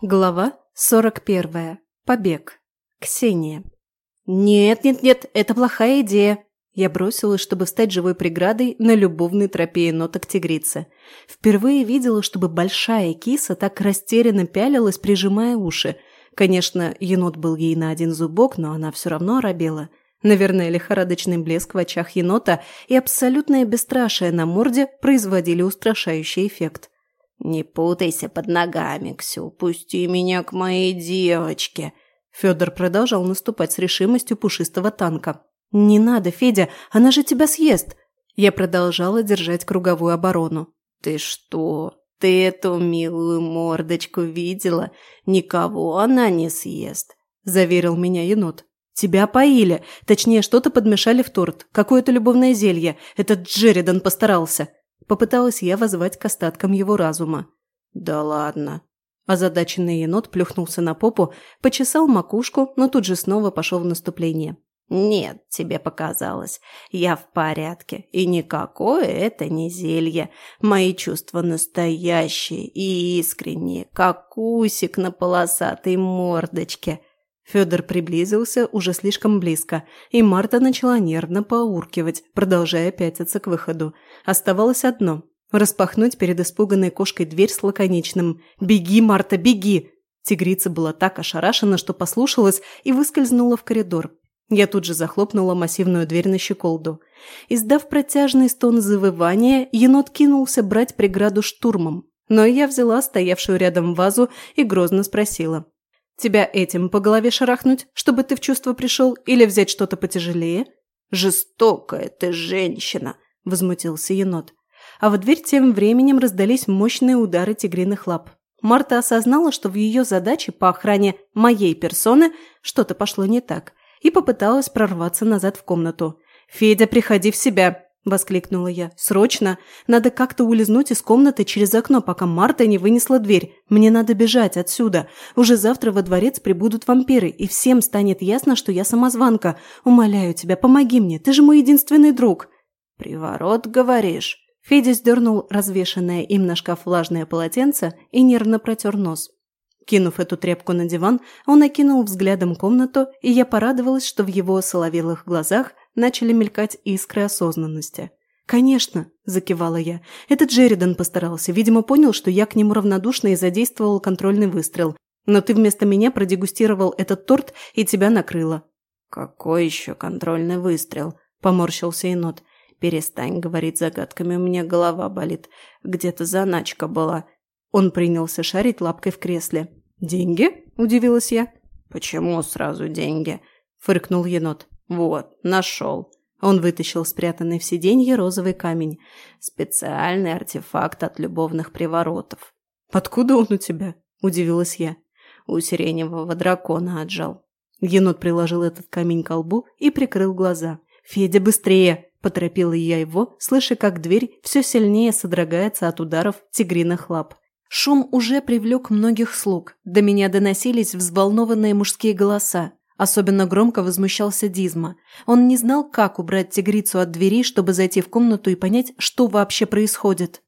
Глава 41. Побег. Ксения. «Нет, нет, нет, это плохая идея!» Я бросилась, чтобы стать живой преградой на любовной тропе енота к тигрице. Впервые видела, чтобы большая киса так растерянно пялилась, прижимая уши. Конечно, енот был ей на один зубок, но она все равно оробела. Наверное, лихорадочный блеск в очах енота и абсолютное бесстрашие на морде производили устрашающий эффект. «Не путайся под ногами, Ксю, пусти меня к моей девочке!» Федор продолжал наступать с решимостью пушистого танка. «Не надо, Федя, она же тебя съест!» Я продолжала держать круговую оборону. «Ты что? Ты эту милую мордочку видела? Никого она не съест!» – заверил меня енот. «Тебя поили. Точнее, что-то подмешали в торт. Какое-то любовное зелье. Этот Джеридан постарался. Попыталась я возвать к остаткам его разума. «Да ладно». Озадаченный енот плюхнулся на попу, почесал макушку, но тут же снова пошел в наступление. «Нет, тебе показалось. Я в порядке, и никакое это не зелье. Мои чувства настоящие и искренние, как усик на полосатой мордочке». Федор приблизился уже слишком близко, и Марта начала нервно поуркивать, продолжая пятиться к выходу. Оставалось одно – распахнуть перед испуганной кошкой дверь с лаконичным «Беги, Марта, беги!». Тигрица была так ошарашена, что послушалась и выскользнула в коридор. Я тут же захлопнула массивную дверь на щеколду. Издав протяжный стон завывания, енот кинулся брать преграду штурмом. Но я взяла стоявшую рядом вазу и грозно спросила – Тебя этим по голове шарахнуть, чтобы ты в чувство пришел, или взять что-то потяжелее?» «Жестокая ты женщина!» – возмутился енот. А в дверь тем временем раздались мощные удары тигриных лап. Марта осознала, что в ее задаче по охране моей персоны что-то пошло не так, и попыталась прорваться назад в комнату. «Федя, приходи в себя!» – воскликнула я. «Срочно! Надо как-то улизнуть из комнаты через окно, пока Марта не вынесла дверь. Мне надо бежать отсюда. Уже завтра во дворец прибудут вампиры, и всем станет ясно, что я самозванка. Умоляю тебя, помоги мне, ты же мой единственный друг». «Приворот, говоришь?» Федя сдернул развешанное им на шкаф влажное полотенце и нервно протер нос. Кинув эту тряпку на диван, он окинул взглядом комнату, и я порадовалась, что в его соловелых глазах начали мелькать искры осознанности. «Конечно», – закивала я. «Этот Джеридан постарался. Видимо, понял, что я к нему равнодушна и задействовал контрольный выстрел. Но ты вместо меня продегустировал этот торт и тебя накрыло». «Какой еще контрольный выстрел?» – поморщился енот. «Перестань говорить загадками, у меня голова болит. Где-то заначка была». Он принялся шарить лапкой в кресле. «Деньги?» – удивилась я. «Почему сразу деньги?» – фыркнул енот. «Вот, нашел». Он вытащил спрятанный в сиденье розовый камень. Специальный артефакт от любовных приворотов. «Откуда он у тебя?» – удивилась я. У сиреневого дракона отжал. Енот приложил этот камень к лбу и прикрыл глаза. «Федя, быстрее!» – поторопила я его, слыша, как дверь все сильнее содрогается от ударов тигриных лап. Шум уже привлек многих слуг. До меня доносились взволнованные мужские голоса. Особенно громко возмущался Дизма. Он не знал, как убрать тигрицу от двери, чтобы зайти в комнату и понять, что вообще происходит.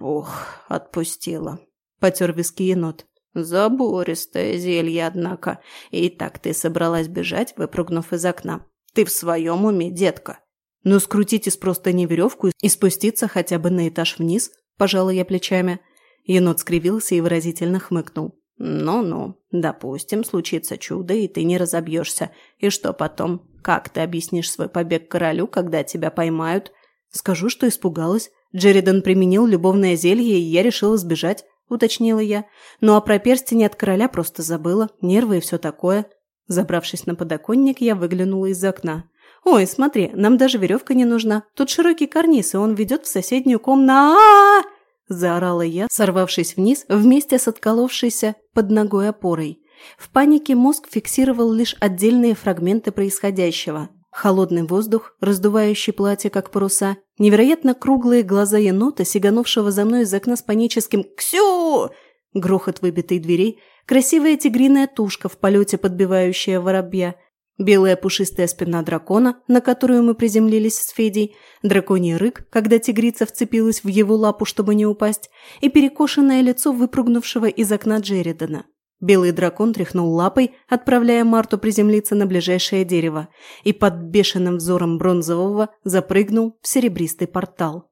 «Ух, отпустила», – потер виски енот. «Забористое зелье, однако. И так ты собралась бежать, выпрыгнув из окна. Ты в своем уме, детка?» «Ну, скрутить из простыни веревку и спуститься хотя бы на этаж вниз», – пожала я плечами. Енот скривился и выразительно хмыкнул. «Ну-ну, допустим, случится чудо, и ты не разобьешься. И что потом? Как ты объяснишь свой побег королю, когда тебя поймают?» «Скажу, что испугалась. Джеридан применил любовное зелье, и я решила сбежать», – уточнила я. «Ну а про перстень от короля просто забыла, нервы и все такое». Забравшись на подоконник, я выглянула из окна. «Ой, смотри, нам даже веревка не нужна. Тут широкий карниз, и он ведет в соседнюю комнату. Заорала я, сорвавшись вниз вместе с отколовшейся под ногой опорой. В панике мозг фиксировал лишь отдельные фрагменты происходящего. Холодный воздух, раздувающий платье, как паруса, невероятно круглые глаза енота, сиганувшего за мной из окна с паническим «Ксю!» грохот выбитой двери, красивая тигриная тушка в полете, подбивающая воробья, Белая пушистая спина дракона, на которую мы приземлились с Федей, драконий рык, когда тигрица вцепилась в его лапу, чтобы не упасть, и перекошенное лицо выпрыгнувшего из окна Джеридана. Белый дракон тряхнул лапой, отправляя Марту приземлиться на ближайшее дерево, и под бешеным взором бронзового запрыгнул в серебристый портал.